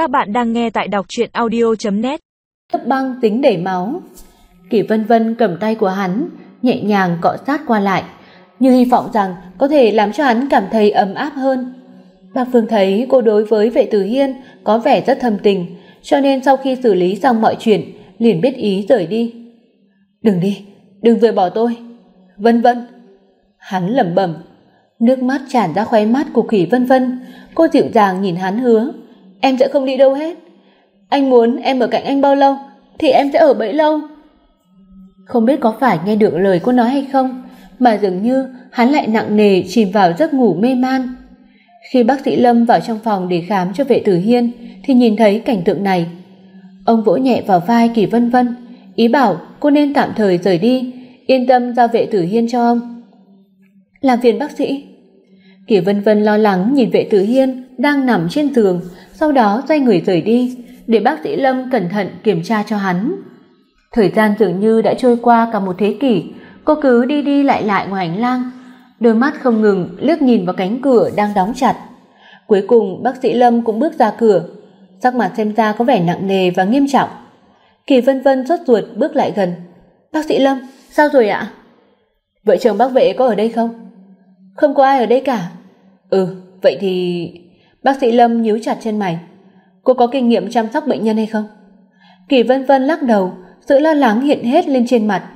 Các bạn đang nghe tại đọc truyện audio.net Thấp băng tính đầy máu. Kỷ Vân Vân cầm tay của hắn, nhẹ nhàng cọ sát qua lại, như hy vọng rằng có thể làm cho hắn cảm thấy ấm áp hơn. Bác Phương thấy cô đối với vệ tử hiên có vẻ rất thâm tình, cho nên sau khi xử lý xong mọi chuyện, liền biết ý rời đi. "Đừng đi, đừng rời bỏ tôi." Vân Vân. Hắn lẩm bẩm, nước mắt tràn ra khóe mắt của Khỉ Vân Vân, cô dịu dàng nhìn hắn hứa, "Em sẽ không đi đâu hết. Anh muốn em ở cạnh anh bao lâu thì em sẽ ở bấy lâu." Không biết có phải nghe được lời cô nói hay không, mà dường như hắn lại nặng nề chìm vào giấc ngủ mê man. Khi bác sĩ Lâm vào trong phòng để khám cho vệ tử hiên thì nhìn thấy cảnh tượng này. Ông vỗ nhẹ vào vai Kỳ Vân Vân, ý bảo cô nên tạm thời rời đi, yên tâm giao vệ tử hiên cho ông. Làm phiền bác sĩ. Kỳ Vân Vân lo lắng nhìn vệ tử hiên đang nằm trên giường, sau đó xoay người rời đi, để bác sĩ Lâm cẩn thận kiểm tra cho hắn. Thời gian dường như đã trôi qua cả một thế kỷ, cô cứ đi đi lại lại ngoài hành lang, đôi mắt không ngừng liếc nhìn vào cánh cửa đang đóng chặt. Cuối cùng bác sĩ Lâm cũng bước ra cửa, sắc mặt xem ra có vẻ nặng nề và nghiêm trọng. Kỳ Vân Vân sốt ruột bước lại gần. "Bác sĩ Lâm, sao rồi ạ?" "Vợ chồng bác vệ có ở đây không?" "Không có ai ở đây cả." "Ừ, vậy thì..." Bác sĩ Lâm nhíu chặt chân mày. "Cô có kinh nghiệm chăm sóc bệnh nhân hay không?" Kỳ Vân Vân lắc đầu, sự lo lắng hiện hết lên trên mặt.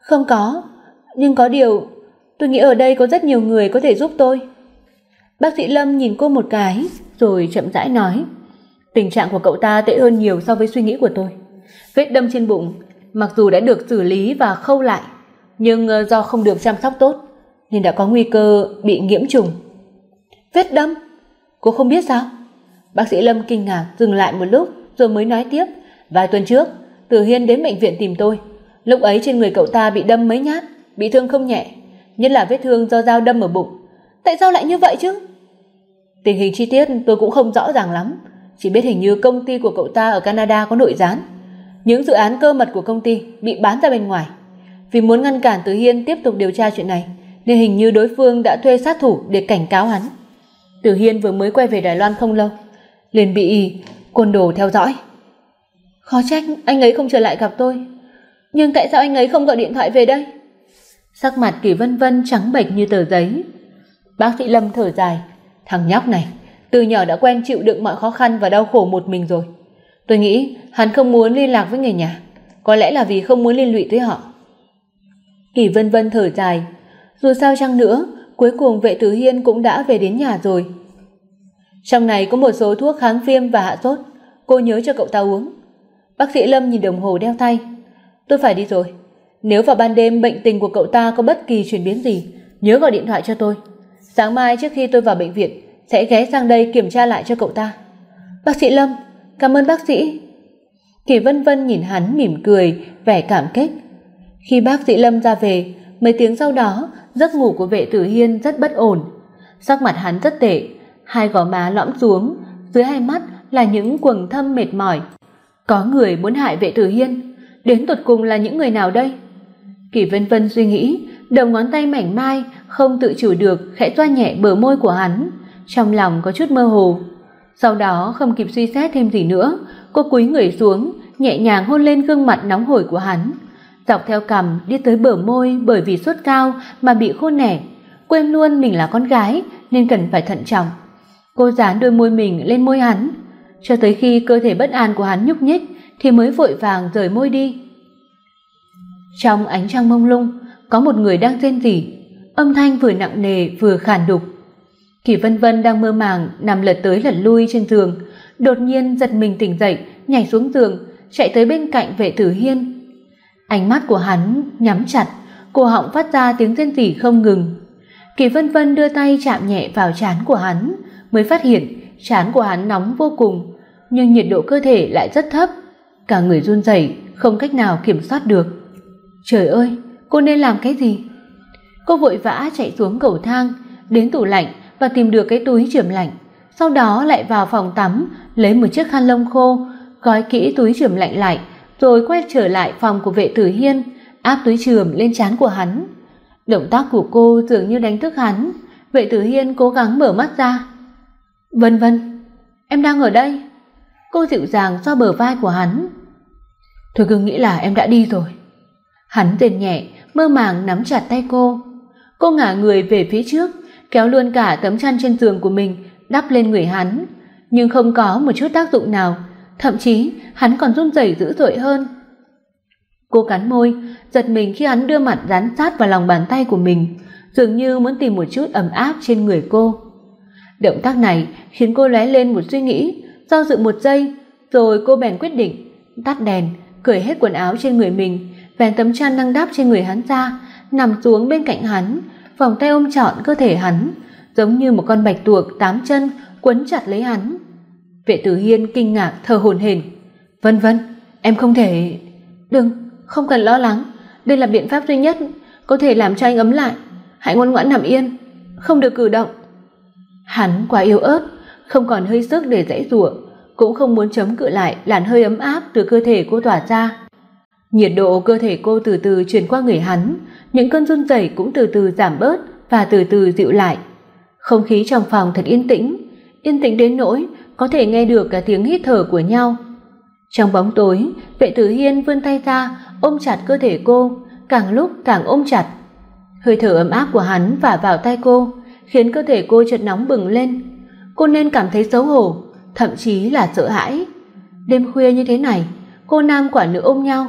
"Không có, nhưng có điều, tôi nghĩ ở đây có rất nhiều người có thể giúp tôi." Bác sĩ Lâm nhìn cô một cái, rồi chậm rãi nói: "Tình trạng của cậu ta tệ hơn nhiều so với suy nghĩ của tôi. Vết đâm trên bụng, mặc dù đã được xử lý và khâu lại, nhưng ờ, do không được chăm sóc tốt nên đã có nguy cơ bị nhiễm trùng." "Vết đâm? Cô không biết sao?" Bác sĩ Lâm kinh ngạc dừng lại một lúc rồi mới nói tiếp, "Vài tuần trước, Từ Hiên đến bệnh viện tìm tôi, lúc ấy trên người cậu ta bị đâm mấy nhát, bị thương không nhẹ, nhất là vết thương do dao đâm ở bụng. Tại sao lại như vậy chứ?" Tình hình chi tiết tôi cũng không rõ ràng lắm, chỉ biết hình như công ty của cậu ta ở Canada có nội gián. Những dự án cơ mật của công ty bị bán ra bên ngoài. Vì muốn ngăn cản Từ Hiên tiếp tục điều tra chuyện này, nên hình như đối phương đã thuê sát thủ để cảnh cáo hắn. Từ Hiên vừa mới quay về Đài Loan không lâu, liền bị côn đồ theo dõi. Khó trách anh ấy không trở lại gặp tôi, nhưng tại sao anh ấy không gọi điện thoại về đây? Sắc mặt Kỳ Vân Vân trắng bệch như tờ giấy. Bác sĩ Lâm thở dài, thằng nhóc này từ nhỏ đã quen chịu đựng mọi khó khăn và đau khổ một mình rồi. Tôi nghĩ hắn không muốn liên lạc với người nhà, có lẽ là vì không muốn liên lụy tới họ. Kỳ Vân Vân thở dài, dù sao chăng nữa, cuối cùng Vệ Tử Hiên cũng đã về đến nhà rồi. Trong này có một số thuốc kháng viêm và hạ sốt, cô nhớ cho cậu ta uống. Bác sĩ Lâm nhìn đồng hồ đeo tay. Tôi phải đi rồi. Nếu vào ban đêm bệnh tình của cậu ta có bất kỳ chuyển biến gì, nhớ gọi điện thoại cho tôi. Sáng mai trước khi tôi vào bệnh viện sẽ ghé sang đây kiểm tra lại cho cậu ta. Bác sĩ Lâm, cảm ơn bác sĩ. Kỳ Vân Vân nhìn hắn mỉm cười, vẻ cảm kích. Khi bác sĩ Lâm ra về, mấy tiếng sau đó, giấc ngủ của vệ tử hiên rất bất ổn. Sắc mặt hắn rất tệ, hai gò má lõm xuống, dưới hai mắt là những quầng thâm mệt mỏi. Có người muốn hại vệ tử hiên, đến tột cùng là những người nào đây? Kỳ Vân Vân suy nghĩ, đầu ngón tay mảnh mai không tự chủ được khẽ toa nhẹ bờ môi của hắn, trong lòng có chút mơ hồ. Sau đó không kịp suy xét thêm gì nữa, cô cúi người xuống, nhẹ nhàng hôn lên gương mặt nóng hổi của hắn, dọc theo cằm đi tới bờ môi bởi vì sốt cao mà bị khô nẻ, quên luôn mình là con gái nên cần phải thận trọng. Cô dán đôi môi mình lên môi hắn, cho tới khi cơ thể bất an của hắn nhúc nhích thì mới vội vàng rời môi đi. Trong ánh trăng mông lung, có một người đang rên rỉ, âm thanh vừa nặng nề vừa khàn đục. Kỳ Vân Vân đang mơ màng nằm lật tới lật lui trên giường, đột nhiên giật mình tỉnh dậy, nhảy xuống giường, chạy tới bên cạnh Vệ Tử Hiên. Ánh mắt của hắn nhắm chặt, cổ họng phát ra tiếng rên rỉ không ngừng. Kỳ Vân Vân đưa tay chạm nhẹ vào trán của hắn, mới phát hiện trán của hắn nóng vô cùng, nhưng nhiệt độ cơ thể lại rất thấp, cả người run rẩy, không cách nào kiểm soát được. Trời ơi, cô nên làm cái gì? Cô vội vã chạy xuống cầu thang, đến tủ lạnh và tìm được cái túi chườm lạnh, sau đó lại vào phòng tắm, lấy một chiếc khăn lông khô, gói kỹ túi chườm lạnh lại, rồi quay trở lại phòng của vệ tử hiên, áp túi chườm lên trán của hắn. Động tác của cô dường như đánh thức hắn, vệ tử hiên cố gắng mở mắt ra. "Vân Vân, em đang ở đây." Cô dịu dàng xoa bờ vai của hắn. Tôi cứ nghĩ là em đã đi rồi. Hắn rền nhẹ, mơ màng nắm chặt tay cô. Cô ngả người về phía trước, kéo luôn cả tấm chăn trên giường của mình đắp lên người hắn, nhưng không có một chút tác dụng nào, thậm chí hắn còn run rẩy dữ dội hơn. Cô cắn môi, giật mình khi hắn đưa mặt dán sát vào lòng bàn tay của mình, dường như muốn tìm một chút ấm áp trên người cô. Động tác này khiến cô lóe lên một suy nghĩ, do dự một giây, rồi cô bèn quyết định tắt đèn, cởi hết quần áo trên người mình, vén tấm chăn đang đắp trên người hắn ra, nằm xuống bên cạnh hắn, vòng tay ôm trọn cơ thể hắn, giống như một con bạch tuộc tám chân quấn chặt lấy hắn. Vệ Tử Hiên kinh ngạc thờ hồn hển. "Vân Vân, em không thể..." "Đừng, không cần lo lắng, đây là biện pháp duy nhất có thể làm cho anh ấm lại. Hãy ngoan ngoãn nằm yên, không được cử động." Hắn quá yếu ớt, không còn hơi sức để dãy rủa cũng không muốn chống cự lại làn hơi ấm áp từ cơ thể cô tỏa ra. Nhiệt độ cơ thể cô từ từ truyền qua người hắn, những cơn run rẩy cũng từ từ giảm bớt và từ từ dịu lại. Không khí trong phòng thật yên tĩnh, yên tĩnh đến nỗi có thể nghe được cả tiếng hít thở của nhau. Trong bóng tối, Vệ Tử Hiên vươn tay ra, ôm chặt cơ thể cô, càng lúc càng ôm chặt. Hơi thở ấm áp của hắn vả vào tay cô, khiến cơ thể cô chợt nóng bừng lên. Cô nên cảm thấy xấu hổ, thậm chí là sợ hãi. Đêm khuya như thế này, cô nam quả nữ ôm nhau,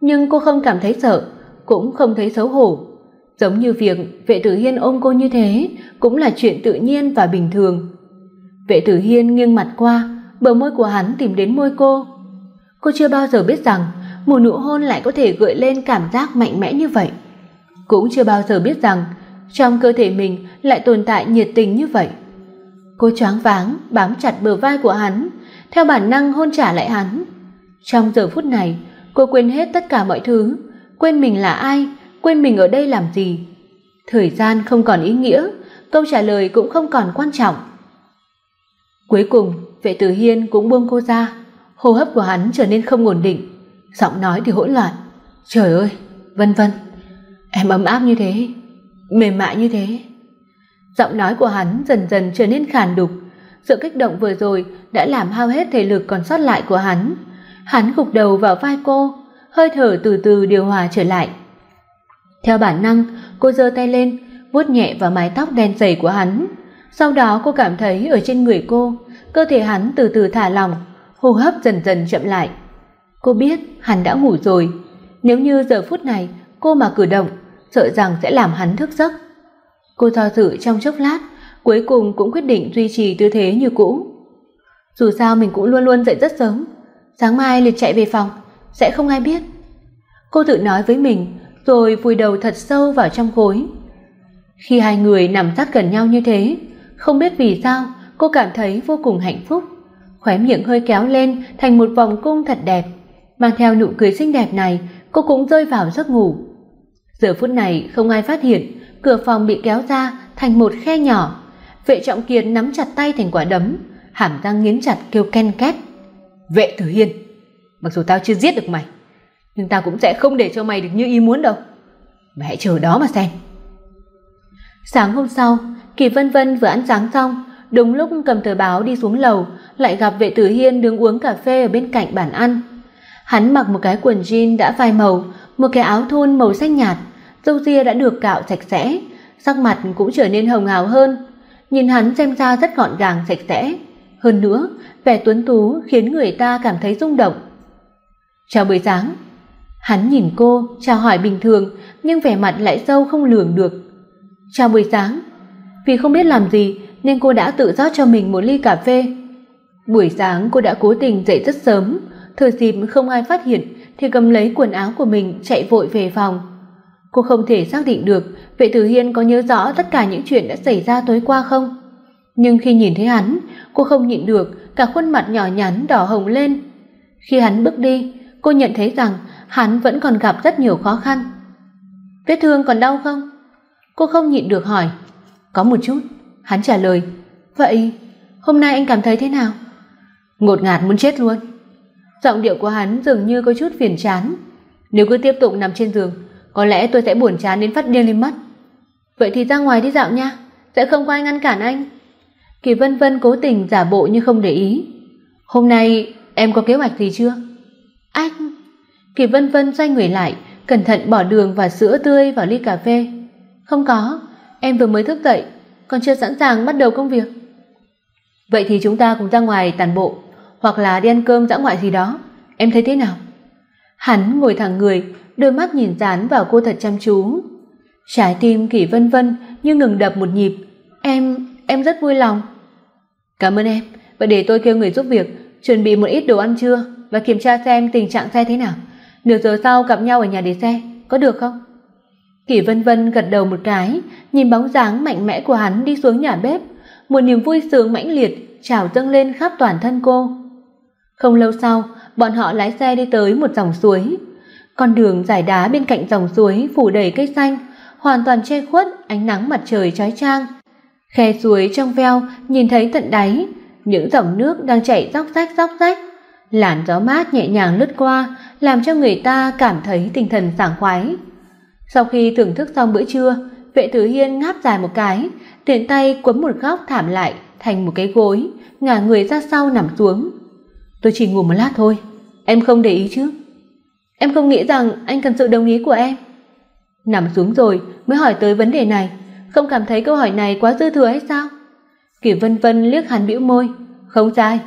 nhưng cô không cảm thấy sợ, cũng không thấy xấu hổ. Giống như việc Vệ Tử Hiên ôm cô như thế, cũng là chuyện tự nhiên và bình thường. Vệ Tử Hiên nghiêng mặt qua, bờ môi của hắn tìm đến môi cô. Cô chưa bao giờ biết rằng một nụ hôn lại có thể gợi lên cảm giác mạnh mẽ như vậy. Cũng chưa bao giờ biết rằng trong cơ thể mình lại tồn tại nhiệt tình như vậy. Cô choáng váng bám chặt bờ vai của hắn, theo bản năng hôn trả lại hắn. Trong giờ phút này, cô quên hết tất cả mọi thứ, quên mình là ai, quên mình ở đây làm gì. Thời gian không còn ý nghĩa, câu trả lời cũng không còn quan trọng. Cuối cùng, Vệ Tử Hiên cũng buông cô ra, hô hấp của hắn trở nên không ổn định, giọng nói thì hỗn loạn. "Trời ơi, Vân Vân, em ấm áp như thế, mềm mại như thế." Giọng nói của hắn dần dần trở nên khàn đục, sự kích động vừa rồi đã làm hao hết thể lực còn sót lại của hắn. Hắn gục đầu vào vai cô, hơi thở từ từ điều hòa trở lại. Theo bản năng, cô giơ tay lên, vuốt nhẹ vào mái tóc đen dày của hắn. Sau đó cô cảm thấy ở trên người cô, cơ thể hắn từ từ thả lỏng, hô hấp dần dần chậm lại. Cô biết hắn đã ngủ rồi, nếu như giờ phút này cô mà cử động, sợ rằng sẽ làm hắn thức giấc. Cô do dự trong chốc lát, cuối cùng cũng quyết định duy trì tư thế như cũ. Dù sao mình cũng luôn luôn dậy rất sớm, sáng mai liền chạy về phòng, sẽ không ai biết. Cô tự nói với mình, rồi vùi đầu thật sâu vào trong gối. Khi hai người nằm sát gần nhau như thế, không biết vì sao, cô cảm thấy vô cùng hạnh phúc. Khóe miệng hơi kéo lên thành một vòng cung thật đẹp, mang theo nụ cười xinh đẹp này, cô cũng rơi vào giấc ngủ. Giờ phút này không ai phát hiện, cửa phòng bị kéo ra thành một khe nhỏ. Vệ Trọng Kiệt nắm chặt tay thành quả đấm, hàm răng nghiến chặt kêu ken két. "Vệ Tử Hiên, mặc dù tao chưa giết được mày, nhưng tao cũng sẽ không để cho mày được như ý muốn đâu. Mày hãy chờ đó mà xem." Sáng hôm sau, Kỳ Vân Vân vừa ăn sáng xong, đúng lúc cầm tờ báo đi xuống lầu, lại gặp Vệ Tử Hiên đứng uống cà phê ở bên cạnh bàn ăn. Hắn mặc một cái quần jean đã phai màu, một cái áo thun màu xanh nhạt, râu ria đã được cạo sạch sẽ, sắc mặt cũng trở nên hồng hào hơn. Nhìn hắn xem ra rất gọn gàng sạch sẽ, hơn nữa, vẻ tuấn tú khiến người ta cảm thấy rung động. "Chào buổi sáng." Hắn nhìn cô, chào hỏi bình thường, nhưng vẻ mặt lại sâu không lường được. "Chào buổi sáng." Vì không biết làm gì nên cô đã tự rót cho mình một ly cà phê. Buổi sáng cô đã cố tình dậy rất sớm, thừa dịp không ai phát hiện thì cầm lấy quần áo của mình chạy vội về phòng. Cô không thể xác định được Vệ Tử Hiên có nhớ rõ tất cả những chuyện đã xảy ra tối qua không, nhưng khi nhìn thấy hắn, cô không nhịn được, cả khuôn mặt nhỏ nhắn đỏ hồng lên. Khi hắn bước đi, cô nhận thấy rằng hắn vẫn còn gặp rất nhiều khó khăn. "Vết thương còn đau không?" Cô không nhịn được hỏi. "Có một chút." Hắn trả lời. "Vậy, hôm nay anh cảm thấy thế nào?" Ngột ngạt muốn chết luôn. Giọng điệu của hắn dường như có chút phiền chán. Nếu cứ tiếp tục nằm trên giường, có lẽ tôi sẽ buồn chán đến phát điên lên mất. Vậy thì ra ngoài đi dạo nha, sẽ không có ai ngăn cản anh. Kỳ Vân Vân cố tình giả bộ như không để ý. Hôm nay em có kế hoạch gì chưa? Anh Kỳ Vân Vân xoay người lại, cẩn thận bỏ đường và sữa tươi vào ly cà phê. Không có, em vừa mới thức dậy, còn chưa sẵn sàng bắt đầu công việc. Vậy thì chúng ta cùng ra ngoài tàn bộ, hoặc là đi ăn cơm dã ngoại gì đó, em thấy thế nào? Hắn ngồi thẳng người, đôi mắt nhìn dán vào cô thật chăm chú. Trái tim Kỷ Vân Vân như ngừng đập một nhịp. Em, em rất vui lòng. Cảm ơn em, vậy để tôi kêu người giúp việc chuẩn bị một ít đồ ăn trưa và kiểm tra xem tình trạng xe thế nào. Nửa giờ sau gặp nhau ở nhà để xe, có được không? Kỷ Vân Vân gật đầu một cái, nhìn bóng dáng mạnh mẽ của hắn đi xuống nhà bếp, một niềm vui sướng mãnh liệt trào dâng lên khắp toàn thân cô. Không lâu sau, bọn họ lái xe đi tới một dòng suối. Con đường dài đá bên cạnh dòng suối phủ đầy cây xanh, hoàn toàn che khuất ánh nắng mặt trời chói chang. Khe suối trong veo nhìn thấy tận đáy, những dòng nước đang chảy róc rách róc rách. Làn gió mát nhẹ nhàng lướt qua, làm cho người ta cảm thấy tinh thần sảng khoái. Sau khi thưởng thức xong bữa trưa, Vệ Tử Hiên ngáp dài một cái, tiện tay quấn một góc thảm lại thành một cái gối, ngả người ra sau nằm xuống. Tôi chỉ ngủ một lát thôi, em không để ý chứ? Em không nghĩ rằng anh cần sự đồng ý của em. Nằm xuống rồi mới hỏi tới vấn đề này, không cảm thấy câu hỏi này quá dư thừa hay sao? Kỷ Vân Vân liếc hắn bĩu môi, không sai.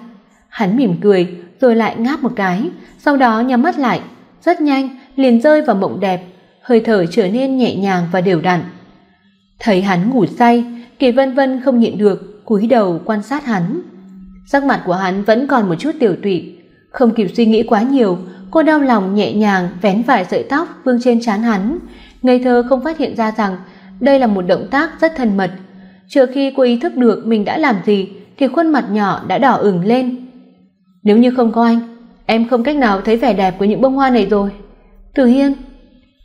Hắn mỉm cười rồi lại ngáp một cái, sau đó nhắm mắt lại, rất nhanh liền rơi vào mộng đẹp, hơi thở trở nên nhẹ nhàng và đều đặn. Thấy hắn ngủ say, Kỳ Vân Vân không nhịn được, cúi đầu quan sát hắn. Sắc mặt của hắn vẫn còn một chút tiểu tụy, không kịp suy nghĩ quá nhiều, cô đau lòng nhẹ nhàng vén vài sợi tóc vương trên trán hắn, ngây thơ không phát hiện ra rằng đây là một động tác rất thân mật. trừ khi cô ý thức được mình đã làm gì thì khuôn mặt nhỏ đã đỏ ửng lên. Nếu như không có anh, em không cách nào thấy vẻ đẹp của những bông hoa này rồi. Từ Hiên,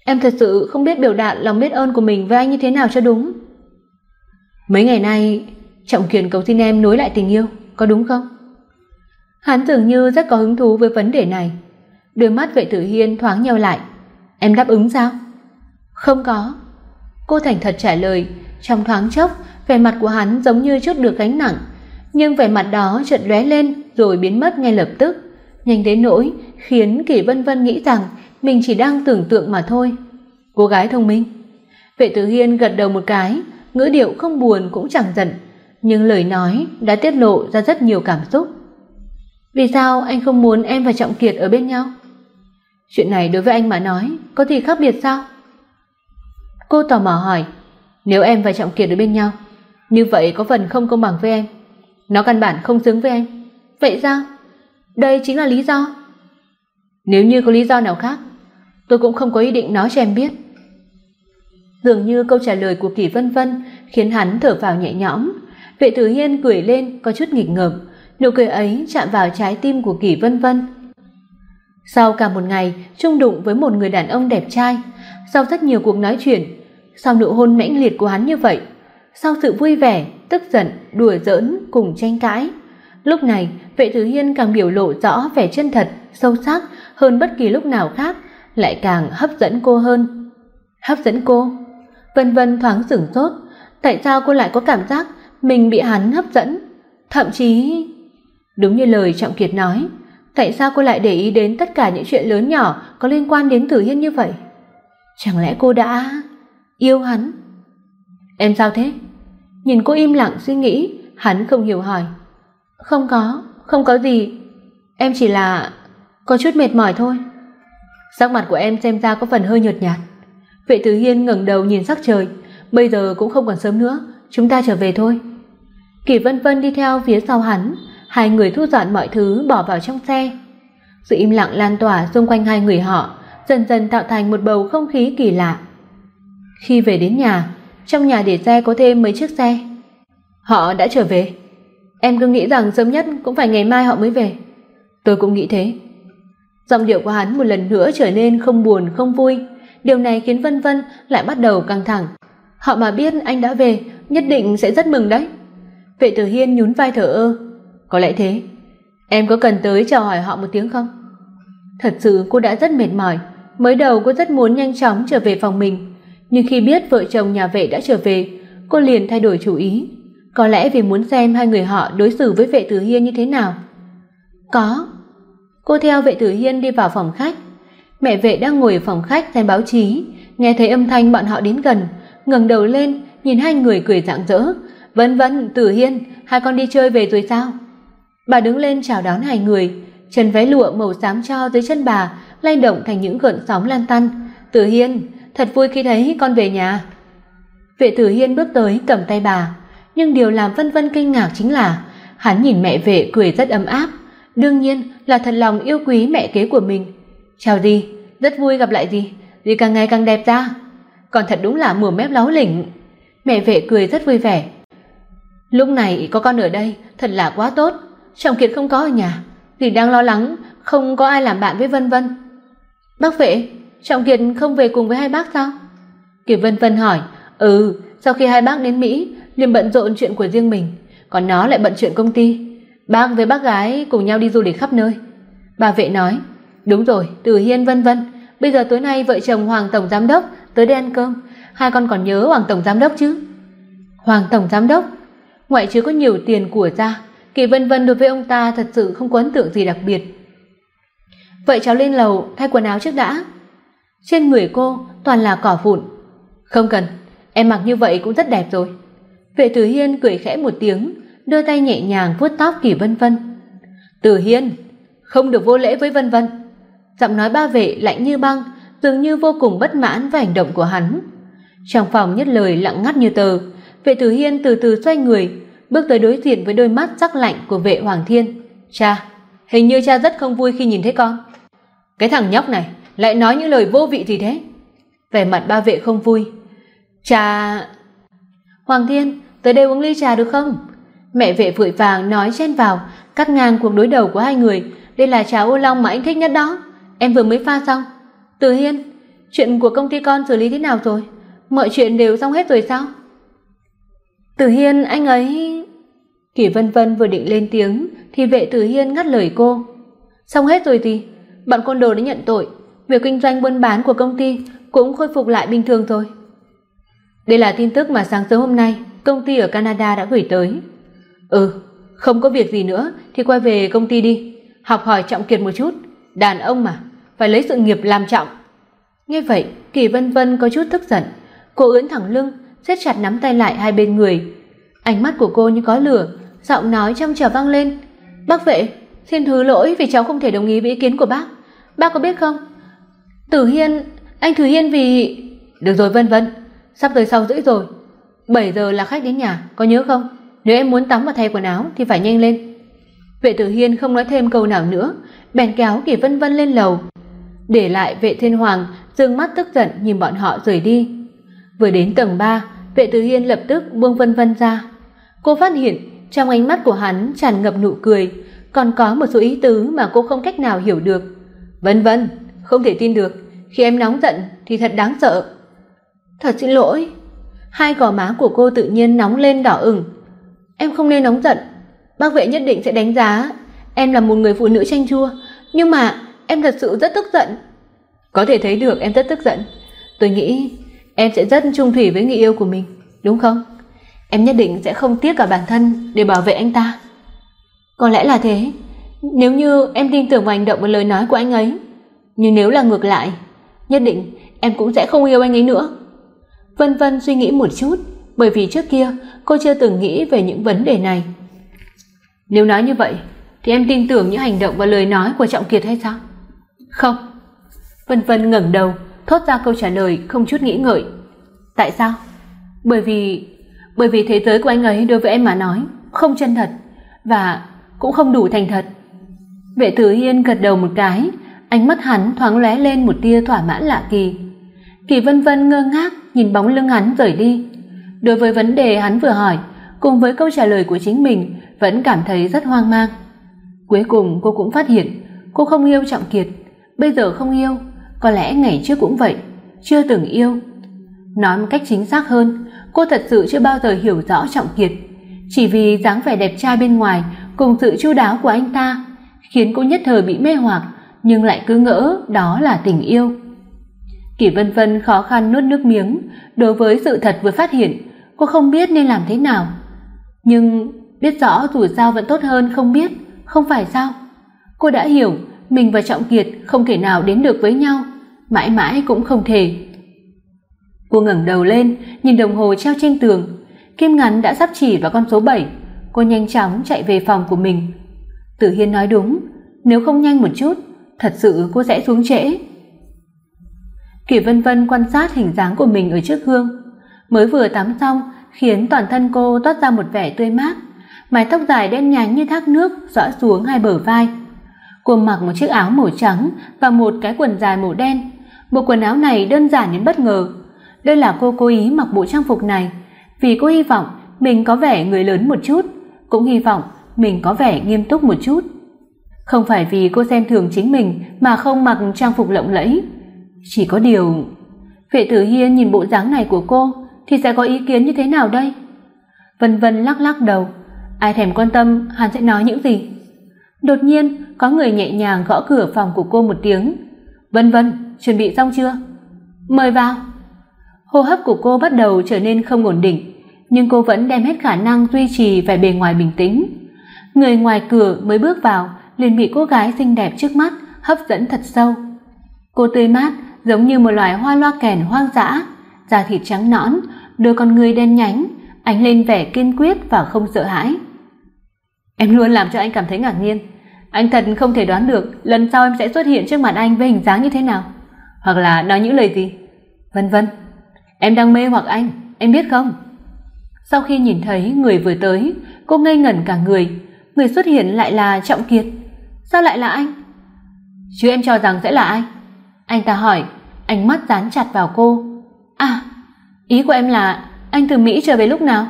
em thật sự không biết biểu đạt lòng biết ơn của mình với anh như thế nào cho đúng. Mấy ngày nay, Trọng Kiền cầu xin em nối lại tình yêu, có đúng không? Hắn dường như rất có hứng thú với vấn đề này. Đôi mắt Vệ Tử Hiên thoáng nheo lại. Em đáp ứng sao? Không có. Cô thành thật trả lời, trong thoáng chốc, vẻ mặt của hắn giống như chút được gánh nặng, nhưng vẻ mặt đó chợt lóe lên rồi biến mất ngay lập tức, nhanh đến nỗi khiến kỳ Vân Vân nghĩ rằng mình chỉ đang tưởng tượng mà thôi. Cô gái thông minh. Vệ Tử Hiên gật đầu một cái, ngữ điệu không buồn cũng chẳng giận, nhưng lời nói đã tiết lộ ra rất nhiều cảm xúc. Vì sao anh không muốn em và Trọng Kiệt ở bên nhau? Chuyện này đối với anh mà nói có gì khác biệt sao? Cô tò mò hỏi, nếu em và Trọng Kiệt ở bên nhau, như vậy có phần không công bằng với em. Nó căn bản không xứng với em. Vậy sao? Đây chính là lý do. Nếu như có lý do nào khác, tôi cũng không có ý định nói cho em biết. Dường như câu trả lời của Kỳ Vân Vân khiến hắn thở phào nhẹ nhõm. Vệ Tử Hiên cười lên có chút nghịch ngợm, nụ cười ấy chạm vào trái tim của Kỳ Vân Vân. Sau cả một ngày chung đụng với một người đàn ông đẹp trai, sau rất nhiều cuộc nói chuyện, sau nụ hôn mãnh liệt của hắn như vậy, sau sự vui vẻ, tức giận, đùa giỡn cùng tranh cãi, lúc này Vệ Tử Hiên càng biểu lộ rõ vẻ chân thật, sâu sắc hơn bất kỳ lúc nào khác, lại càng hấp dẫn cô hơn. Hấp dẫn cô? Vân Vân thoáng sửng sốt, tại sao cô lại có cảm giác mình bị hắn hấp dẫn? Thậm chí, đúng như lời Trọng Kiệt nói, tại sao cô lại để ý đến tất cả những chuyện lớn nhỏ có liên quan đến Tử Hiên như vậy? Chẳng lẽ cô đã yêu hắn? Em sao thế? Nhìn cô im lặng suy nghĩ, hắn không hiểu hỏi. Không có, không có gì. Em chỉ là có chút mệt mỏi thôi. Sắc mặt của em xem ra có phần hơi nhợt nhạt. Vệ Tử Hiên ngẩng đầu nhìn sắc trời, bây giờ cũng không còn sớm nữa, chúng ta trở về thôi. Kỳ Vân Vân đi theo phía sau hắn, hai người thu dọn mọi thứ bỏ vào trong xe. Sự im lặng lan tỏa xung quanh hai người họ, dần dần tạo thành một bầu không khí kỳ lạ. Khi về đến nhà, trong nhà để xe có thêm mấy chiếc xe. Họ đã trở về. Em cứ nghĩ rằng sớm nhất cũng phải ngày mai họ mới về. Tôi cũng nghĩ thế. Giọng điệu của hắn một lần nữa trở nên không buồn không vui, điều này khiến Vân Vân lại bắt đầu căng thẳng. Họ mà biết anh đã về, nhất định sẽ rất mừng đấy. Vệ Tử Hiên nhún vai thở ơ, có lẽ thế. Em có cần tới chào hỏi họ một tiếng không? Thật sự cô đã rất mệt mỏi, mới đầu cô rất muốn nhanh chóng trở về phòng mình, nhưng khi biết vợ chồng nhà vệ đã trở về, cô liền thay đổi chủ ý, có lẽ vì muốn xem hai người họ đối xử với Vệ Tử Hiên như thế nào. Có. Cô theo vệ tử hiên đi vào phòng khách. Mẹ vệ đang ngồi ở phòng khách xem báo chí, nghe thấy âm thanh bọn họ đến gần, ngẩng đầu lên, nhìn hai người cười rạng rỡ. "Vân Vân, Tử Hiên, hai con đi chơi về rồi sao?" Bà đứng lên chào đón hai người, chân váy lụa màu xám cho dưới chân bà lay động thành những gợn sóng lan tăn. "Tử Hiên, thật vui khi thấy con về nhà." Vệ Tử Hiên bước tới cầm tay bà, nhưng điều làm Vân Vân kinh ngạc chính là hắn nhìn mẹ vệ cười rất ấm áp, đương nhiên là thật lòng yêu quý mẹ kế của mình. "Chào gì, rất vui gặp lại gì, dì càng ngày càng đẹp ra." Còn thật đúng là mùa mép láo lỉnh. Mẹ vệ cười rất vui vẻ. Lúc này có con ở đây, thật là quá tốt. Trọng Kiệt không có ở nhà, dì đang lo lắng không có ai làm bạn với Vân Vân. Bác vệ, Trọng Kiệt không về cùng với hai bác sao? Kiều Vân Vân hỏi, "Ừ, sau khi hai bác đến Mỹ, liền bận rộn chuyện của riêng mình, còn nó lại bận chuyện công ty. Bác với bác gái cùng nhau đi du lịch khắp nơi." Bà vệ nói, "Đúng rồi, Từ Hiên Vân Vân, bây giờ tối nay vợ chồng Hoàng tổng giám đốc tới đây ăn cơm, hai con còn nhớ Hoàng tổng giám đốc chứ?" Hoàng tổng giám đốc, ngoại trừ có nhiều tiền của ra, Kỳ Vân Vân đối với ông ta thật sự không có ấn tượng gì đặc biệt. Vậy cháu lên lầu thay quần áo trước đã. Trên người cô toàn là cỏ vụn. Không cần, em mặc như vậy cũng rất đẹp rồi. Vệ Tử Hiên cười khẽ một tiếng, đưa tay nhẹ nhàng vuốt tóc Kỳ Vân Vân. "Tử Hiên, không được vô lễ với Vân Vân." Giọng nói ba vệ lạnh như băng, dường như vô cùng bất mãn với hành động của hắn. Trong phòng nhất lời lặng ngắt như tờ, Vệ Tử Hiên từ từ xoay người, bước tới đối diện với đôi mắt sắc lạnh của Vệ Hoàng Thiên. "Cha, hình như cha rất không vui khi nhìn thấy con." "Cái thằng nhóc này lại nói những lời vô vị gì thế?" Vẻ mặt ba vệ không vui. "Cha..." "Hoàng Thiên, tới đây uống ly trà được không?" Mẹ vệ vội vàng nói chen vào, cắt ngang cuộc đối đầu của hai người, "Đây là trà ô long mà anh thích nhất đó, em vừa mới pha xong." "Từ Hiên, chuyện của công ty con xử lý thế nào rồi? Mọi chuyện đều xong hết rồi sao?" từ Hiên anh ấy Kỷ Vân Vân vừa định lên tiếng thì vệ từ Hiên ngắt lời cô. Xong hết rồi thì bọn côn đồ đã nhận tội, việc kinh doanh buôn bán của công ty cũng khôi phục lại bình thường rồi. Đây là tin tức mà sáng sớm hôm nay công ty ở Canada đã gửi tới. Ừ, không có việc gì nữa thì quay về công ty đi, học hỏi trọng kiệt một chút, đàn ông mà, phải lấy sự nghiệp làm trọng. Nghe vậy, Kỳ Vân Vân có chút tức giận, cô ưỡn thẳng lưng, siết chặt nắm tay lại hai bên người. Ánh mắt của cô như có lửa, giọng nói trong trẻo vang lên, "Bác vệ, xin thứ lỗi vì cháu không thể đồng ý với ý kiến của bác. Bác có biết không? Tử Hiên, anh Tử Hiên vì Được rồi Vân Vân, sắp tới sau rưỡi rồi. 7 giờ là khách đến nhà, có nhớ không? Nếu em muốn tắm và thay quần áo thì phải nhanh lên." Vệ Tử Hiên không nói thêm câu nào nữa, bèn kéo Kỳ Vân Vân lên lầu, để lại Vệ Thiên Hoàng dương mắt tức giận nhìn bọn họ rời đi. Vừa đến tầng 3, Vệ Tử Hiên lập tức buông Vân Vân ra. Cô phát hiện trong ánh mắt của hắn tràn ngập nụ cười, còn có một số ý tứ mà cô không cách nào hiểu được. "Vân Vân, không thể tin được, khi em nóng giận thì thật đáng sợ." "Thật xin lỗi." Hai gò má của cô tự nhiên nóng lên đỏ ửng. "Em không nên nóng giận, bác vệ nhất định sẽ đánh giá em là một người phụ nữ chanh chua, nhưng mà em thật sự rất tức giận." "Có thể thấy được em rất tức giận. Tôi nghĩ em sẽ rất trung thủy với người yêu của mình, đúng không? Em nhất định sẽ không tiếc cả bản thân để bảo vệ anh ta. Có lẽ là thế, nếu như em tin tưởng vào hành động và lời nói của anh ấy, nhưng nếu là ngược lại, nhất định em cũng sẽ không yêu anh ấy nữa. Vân Vân suy nghĩ một chút, bởi vì trước kia cô chưa từng nghĩ về những vấn đề này. Nếu nói như vậy, thì em tin tưởng những hành động và lời nói của Trọng Kiệt hay sao? Không. Vân Vân ngẩng đầu, thốt ra câu trả lời không chút nghĩ ngợi. Tại sao? Bởi vì bởi vì thế giới của anh ấy đối với em mà nói không chân thật và cũng không đủ thành thật. Vệ Tử Hiên gật đầu một cái, ánh mắt hắn thoáng lóe lên một tia thỏa mãn lạ kỳ. Kỳ Vân Vân ngơ ngác nhìn bóng lưng hắn rời đi. Đối với vấn đề hắn vừa hỏi, cùng với câu trả lời của chính mình, vẫn cảm thấy rất hoang mang. Cuối cùng cô cũng phát hiện, cô không yêu Trọng Kiệt, bây giờ không yêu, có lẽ ngày trước cũng vậy, chưa từng yêu. Nói một cách chính xác hơn, cô thật sự chưa bao giờ hiểu rõ Trọng Kiệt, chỉ vì dáng vẻ đẹp trai bên ngoài cùng sự chu đáo của anh ta, khiến cô nhất thời bị mê hoặc, nhưng lại cứ ngỡ đó là tình yêu. Kỷ Vân Vân khó khăn nuốt nước miếng, đối với sự thật vừa phát hiện, cô không biết nên làm thế nào. Nhưng biết rõ dù sao vẫn tốt hơn không biết, không phải sao? Cô đã hiểu mình và Trọng Kiệt không thể nào đến được với nhau, mãi mãi cũng không thể. Cô ngẩng đầu lên, nhìn đồng hồ treo trên tường, kim ngắn đã sắp chỉ vào con số 7. Cô nhanh chóng chạy về phòng của mình. Tử Hiên nói đúng, nếu không nhanh một chút, thật sự cô sẽ xuống trễ. Kỳ Vân Vân quan sát hình dáng của mình ở trước gương, mới vừa tắm xong, khiến toàn thân cô toát ra một vẻ tươi mát, mái tóc dài đen nhánh như thác nước xõa xuống hai bờ vai. Cô mặc một chiếc áo màu trắng và một cái quần dài màu đen. Bộ quần áo này đơn giản đến bất ngờ. Đây là cô cố ý mặc bộ trang phục này vì cô hy vọng mình có vẻ người lớn một chút, cũng hy vọng mình có vẻ nghiêm túc một chút. Không phải vì cô xem thường chính mình mà không mặc trang phục lộng lẫy, chỉ có điều Vệ Tử Hiên nhìn bộ dáng này của cô thì sẽ có ý kiến như thế nào đây? Vân Vân lắc lắc đầu, ai thèm quan tâm hắn sẽ nói những gì. Đột nhiên, có người nhẹ nhàng gõ cửa phòng của cô một tiếng. "Vân Vân, chuẩn bị xong chưa?" "Mời vào." Hô hấp của cô bắt đầu trở nên không ổn định, nhưng cô vẫn đem hết khả năng duy trì vẻ bề ngoài bình tĩnh. Người ngoài cửa mới bước vào, liền bị cô gái xinh đẹp trước mắt hấp dẫn thật sâu. Cô tươi mát, giống như một loài hoa loa kèn hoang dã, da thịt trắng nõn, đôi con người đen nhánh, ánh lên vẻ kiên quyết và không sợ hãi. Em luôn làm cho anh cảm thấy ngạc nhiên. Anh thật không thể đoán được lần sau em sẽ xuất hiện trước mặt anh với hình dáng như thế nào, hoặc là nói những lời gì. Vân vân. Em đang mê hoặc anh, em biết không? Sau khi nhìn thấy người vừa tới, cô ngây ngẩn cả người, người xuất hiện lại là Trọng Kiệt. Sao lại là anh? Chứ em cho rằng sẽ là ai? Anh ta hỏi, ánh mắt dán chặt vào cô. "À, ý của em là anh từ Mỹ trở về lúc nào?"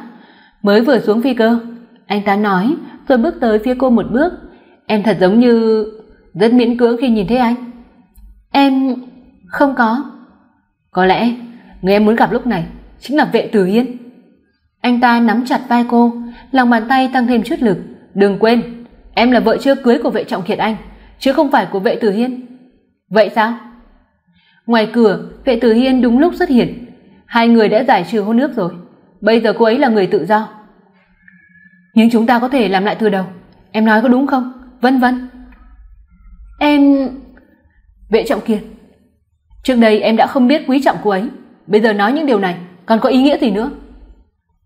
"Mới vừa xuống phi cơ." Anh ta nói, rồi bước tới phía cô một bước. "Em thật giống như rất miễn cưỡng khi nhìn thấy anh." "Em không có." "Có lẽ người em muốn gặp lúc này chính là Vệ Tử Hiên." Anh ta nắm chặt vai cô, lòng bàn tay tăng thêm chút lực, "Đừng quên, em là vợ chưa cưới của Vệ Trọng Kiệt anh, chứ không phải của Vệ Tử Hiên." "Vậy sao?" Ngoài cửa, Vệ Tử Hiên đúng lúc xuất hiện. Hai người đã giải trừ hôn ước rồi, bây giờ cô ấy là người tự do. Nhưng chúng ta có thể làm lại từ đầu, em nói có đúng không? Vân vân. Em Vệ Trọng Kiệt. Trước đây em đã không biết quý trọng cô ấy, bây giờ nói những điều này còn có ý nghĩa gì nữa?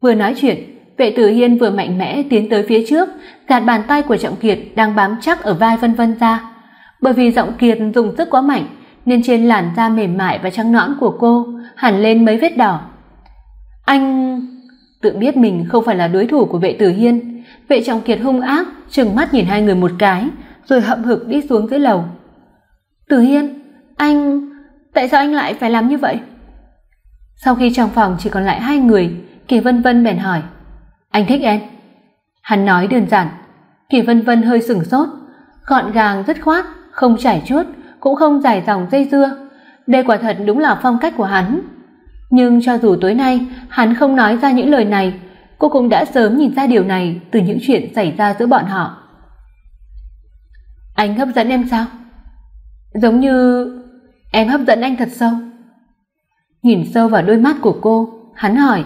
Vừa nói chuyện, Vệ Tử Hiên vừa mạnh mẽ tiến tới phía trước, gạt bàn tay của Trọng Kiệt đang bám chắc ở vai Vân Vân ra. Bởi vì Trọng Kiệt dùng sức quá mạnh, nên trên làn da mềm mại và trắng nõn của cô hẳn lên mấy vết đỏ. Anh tự biết mình không phải là đối thủ của Vệ Tử Hiên, Vệ Trọng Kiệt hung ác trừng mắt nhìn hai người một cái, rồi hậm hực đi xuống dưới lầu. "Tử Hiên, anh tại sao anh lại phải làm như vậy?" Sau khi trong phòng chỉ còn lại hai người, Kỳ Vân Vân bèn hỏi: "Anh thích em?" Hắn nói đơn giản. Kỳ Vân Vân hơi sửng sốt, gọn gàng dứt khoát, không chảy chuốt, cũng không dài dòng dây dưa. Đây quả thật đúng là phong cách của hắn. Nhưng cho dù tối nay hắn không nói ra những lời này, cô cũng đã sớm nhìn ra điều này từ những chuyện xảy ra giữa bọn họ. Anh hấp dẫn em sao? Giống như em hấp dẫn anh thật sâu. Nhìn sâu vào đôi mắt của cô, hắn hỏi.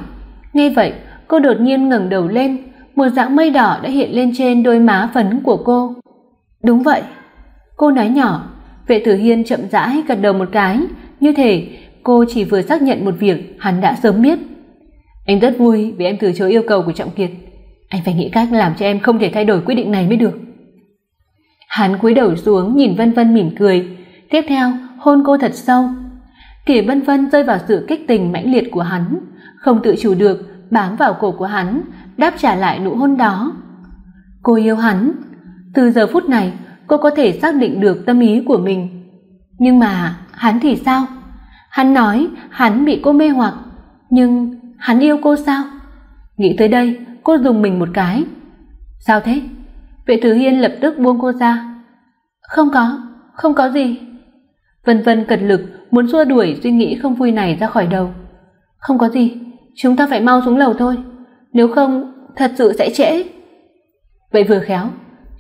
Nghe vậy, cô đột nhiên ngẩng đầu lên, một dạng mây đỏ đã hiện lên trên đôi má phấn của cô. Đúng vậy, cô nói nhỏ, Vệ Tử Hiên chậm rãi gật đầu một cái, như thể cô chỉ vừa xác nhận một việc hắn đã sớm biết. Anh rất vui vì em từ chối yêu cầu của Trọng Kiệt. Anh phải nghĩ cách làm cho em không thể thay đổi quyết định này mới được. Hắn cúi đầu xuống nhìn Vân Vân mỉm cười, tiếp theo hôn cô thật sâu. Kỷ Vân Vân rơi vào sự kích tình mãnh liệt của hắn, không tự chủ được bám vào cổ của hắn, đáp trả lại nụ hôn đó. Cô yêu hắn, từ giờ phút này cô có thể xác định được tâm ý của mình. Nhưng mà hắn thì sao? Hắn nói hắn bị cô mê hoặc, nhưng hắn yêu cô sao? Nghĩ tới đây, cô dùng mình một cái. Sao thế? Vệ Tử Hiên lập tức buông cô ra. Không có, không có gì. Vân Vân cật lực muốn xua đuổi suy nghĩ không vui này ra khỏi đầu. Không có gì, chúng ta phải mau xuống lầu thôi, nếu không thật sự sẽ trễ. Vậy vừa khéo,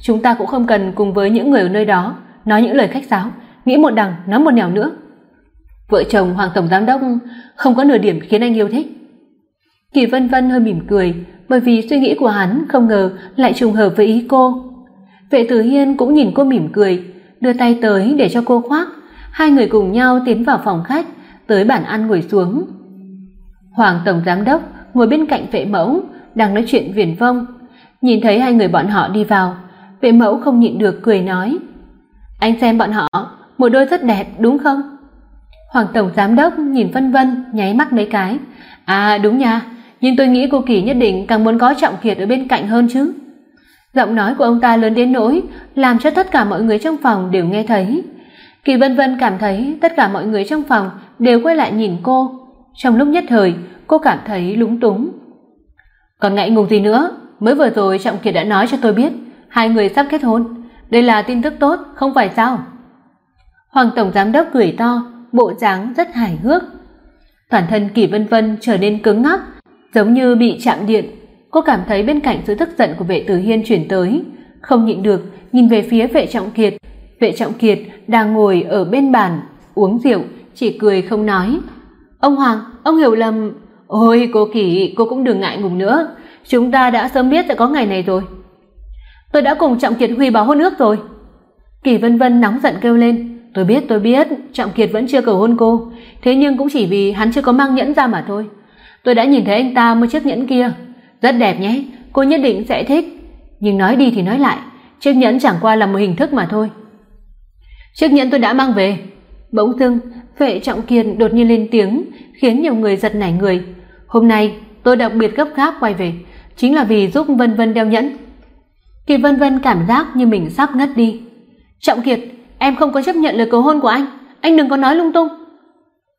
chúng ta cũng không cần cùng với những người ở nơi đó nói những lời khách sáo, nghĩ một đằng nói một nẻo nữa. Vợ chồng Hoàng tổng giám đốc không có nửa điểm khiến anh yêu thích. Kỳ Vân Vân hơi mỉm cười, bởi vì suy nghĩ của hắn không ngờ lại trùng hợp với ý cô. Vệ Tử Hiên cũng nhìn cô mỉm cười, đưa tay tới để cho cô khoác. Hai người cùng nhau tiến vào phòng khách, tới bàn ăn ngồi xuống. Hoàng tổng giám đốc ngồi bên cạnh Vệ Mẫu, đang nói chuyện viển vông. Nhìn thấy hai người bọn họ đi vào, Vệ Mẫu không nhịn được cười nói: "Anh xem bọn họ, một đôi rất đẹp đúng không?" Hoàng tổng giám đốc nhìn Vân Vân, nháy mắt mấy cái. "À đúng nha, nhưng tôi nghĩ cô Kỳ nhất định càng muốn có Trọng Kiệt ở bên cạnh hơn chứ." Giọng nói của ông ta lớn đến nỗi làm cho tất cả mọi người trong phòng đều nghe thấy. Kỳ Vân Vân cảm thấy tất cả mọi người trong phòng đều quay lại nhìn cô. Trong lúc nhất thời, cô cảm thấy lúng túng. Còn ngại ngùng gì nữa, mới vừa rồi Trọng Kiệt đã nói cho tôi biết, hai người sắp kết hôn, đây là tin tức tốt, không phải sao? Hoàng tổng giám đốc cười to, bộ dáng rất hài hước. Toàn thân Kỳ Vân Vân trở nên cứng ngắc, giống như bị chạm điện. Cô cảm thấy bên cạnh sự tức giận của Vệ Tử Hiên truyền tới, không nhịn được nhìn về phía Vệ Trọng Kiệt. Vệ Trọng Kiệt đang ngồi ở bên bàn uống rượu, chỉ cười không nói. "Ông Hoàng, ông hiểu lầm, ôi cô Kỳ, cô cũng đừng ngại ngùng nữa, chúng ta đã sớm biết sẽ có ngày này rồi." "Tôi đã cùng Trọng Kiệt Huy báo hôn ước rồi." Kỳ Vân Vân nóng giận kêu lên, "Tôi biết, tôi biết, Trọng Kiệt vẫn chưa cầu hôn cô, thế nhưng cũng chỉ vì hắn chưa có mang nhẫn ra mà thôi. Tôi đã nhìn thấy anh ta mua chiếc nhẫn kia, rất đẹp nhé, cô nhất định sẽ thích." Nhưng nói đi thì nói lại, chiếc nhẫn chẳng qua là một hình thức mà thôi. "Chiếc nhẫn tôi đã mang về." Bỗng dưng, Vệ Trọng Kiệt đột nhiên lên tiếng, khiến nhiều người giật nảy người. "Hôm nay tôi đặc biệt gấp gáp quay về, chính là vì giúp Vân Vân đeo nhẫn." Kỳ Vân Vân cảm giác như mình sắp ngất đi. "Trọng Kiệt, em không có chấp nhận lời cầu hôn của anh, anh đừng có nói lung tung."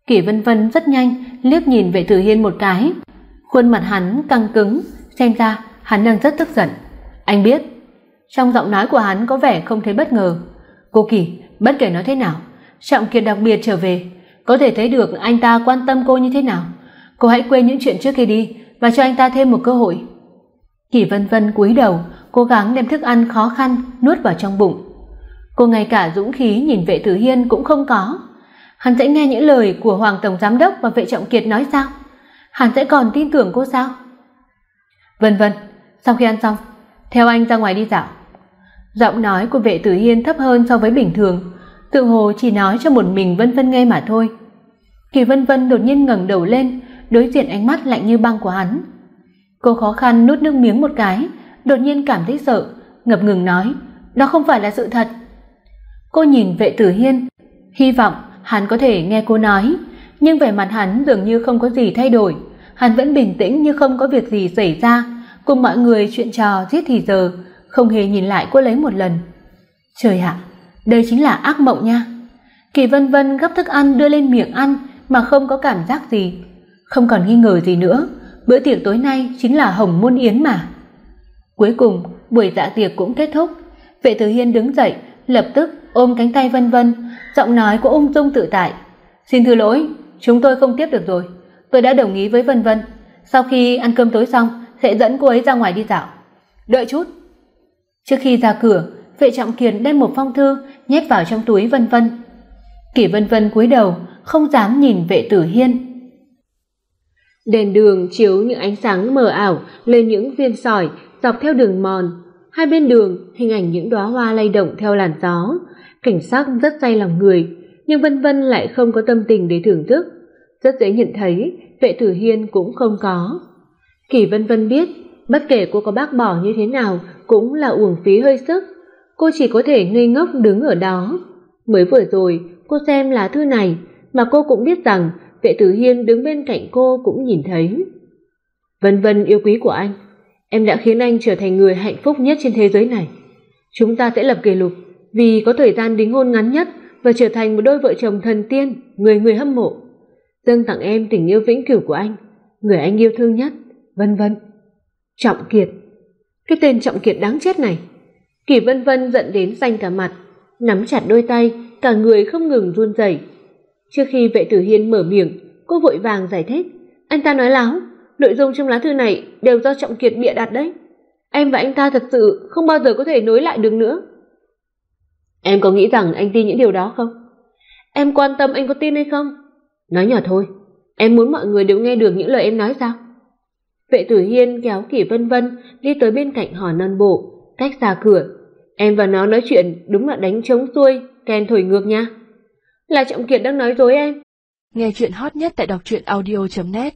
Kỳ Vân Vân rất nhanh liếc nhìn Vệ Tử Hiên một cái, khuôn mặt hắn căng cứng, xem ra hắn đang rất tức giận. Anh biết, trong giọng nói của hắn có vẻ không thấy bất ngờ. "Cô Kỳ, bất kể nói thế nào, Trọng Kiệt đặc biệt trở về, có thể thấy được anh ta quan tâm cô như thế nào. Cô hãy quên những chuyện trước kia đi và cho anh ta thêm một cơ hội." Kỳ Vân Vân cúi đầu, cố gắng đem thức ăn khó khăn nuốt vào trong bụng. Cô ngay cả dũng khí nhìn Vệ Tử Hiên cũng không có. Hắn sẽ nghe những lời của Hoàng tổng giám đốc và Vệ Trọng Kiệt nói sao? Hắn sẽ còn tin tưởng cô sao? Vân Vân, sau khi ăn xong, theo anh ra ngoài đi dạo. Giọng nói của Vệ Tử Hiên thấp hơn so với bình thường, tự hồ chỉ nói cho một mình Vân Vân nghe mà thôi. Kỳ Vân Vân đột nhiên ngẩng đầu lên, đối diện ánh mắt lạnh như băng của hắn. Cô khó khăn nuốt nước miếng một cái, đột nhiên cảm thấy sợ, ngập ngừng nói, "Đó không phải là sự thật." Cô nhìn Vệ Tử Hiên, hy vọng hắn có thể nghe cô nói, nhưng vẻ mặt hắn dường như không có gì thay đổi, hắn vẫn bình tĩnh như không có việc gì xảy ra, cùng mọi người chuyện trò giết thì giờ, không hề nhìn lại cô lấy một lần. Trời ạ, đây chính là ác mộng nha. Kỳ Vân Vân gấp thức ăn đưa lên miệng ăn mà không có cảm giác gì, không còn nghi ngờ gì nữa, bữa tiệc tối nay chính là hồng môn yến mà. Cuối cùng, buổi dạ tiệc cũng kết thúc. Vệ Tử Hiên đứng dậy, lập tức ôm cánh tay Vân Vân, giọng nói của ung dung tự tại. "Xin thứ lỗi, chúng tôi không tiếp được rồi. Tôi đã đồng ý với Vân Vân, sau khi ăn cơm tối xong sẽ dẫn cô ấy ra ngoài đi dạo." "Đợi chút." Trước khi ra cửa, Vệ Trọng Kiền đem một phong thư nhét vào trong túi Vân Vân. Kỷ Vân Vân cúi đầu, không dám nhìn Vệ Tử Hiên. Đèn đường chiếu những ánh sáng mờ ảo lên những viên sỏi dọc theo đường mòn, hai bên đường hình ảnh những đóa hoa lay động theo làn gió, cảnh sắc rất say lòng người, nhưng Vân Vân lại không có tâm tình để thưởng thức, rất dễ nhận thấy Vệ Tử Hiên cũng không có. Kỳ Vân Vân biết, bất kể cô có bác bỏ như thế nào cũng là uổng phí hơi sức, cô chỉ có thể ngây ngốc đứng ở đó. Mới vừa rồi, cô xem lá thư này mà cô cũng biết rằng Vệ Tử Hiên đứng bên cạnh cô cũng nhìn thấy. Vân Vân yêu quý của anh, em đã khiến anh trở thành người hạnh phúc nhất trên thế giới này. Chúng ta sẽ lập kỷ lục vì có thời gian đính hôn ngắn nhất và trở thành một đôi vợ chồng thần tiên, người người hâm mộ. Dâng tặng em tình yêu vĩnh cửu của anh, người anh yêu thương nhất, vân vân. Trọng Kiệt. Cái tên Trọng Kiệt đáng chết này. Kỳ Vân Vân giận đến xanh cả mặt, nắm chặt đôi tay, cả người không ngừng run rẩy. Trước khi Vệ Tử Hiên mở miệng, cô vội vàng giải thích, anh ta nói láo, nội dung trong lá thư này đều do Trọng Kiệt bịa đặt đấy. Em và anh ta thật sự không bao giờ có thể nối lại được nữa. Em có nghĩ rằng anh tin những điều đó không? Em quan tâm anh có tin hay không? Nói nhỏ thôi, em muốn mọi người đều nghe được những lời em nói sao? Vệ Tử Hiên kéo Kỷ Vân Vân đi tới bên cạnh hò non bộ, cách xa cửa. Em và nó nói chuyện đúng là đánh trống xuôi, kèn thổi ngược nha. Là Trọng Kiệt đang nói dối em. Nghe chuyện hot nhất tại đọc truyện audio.net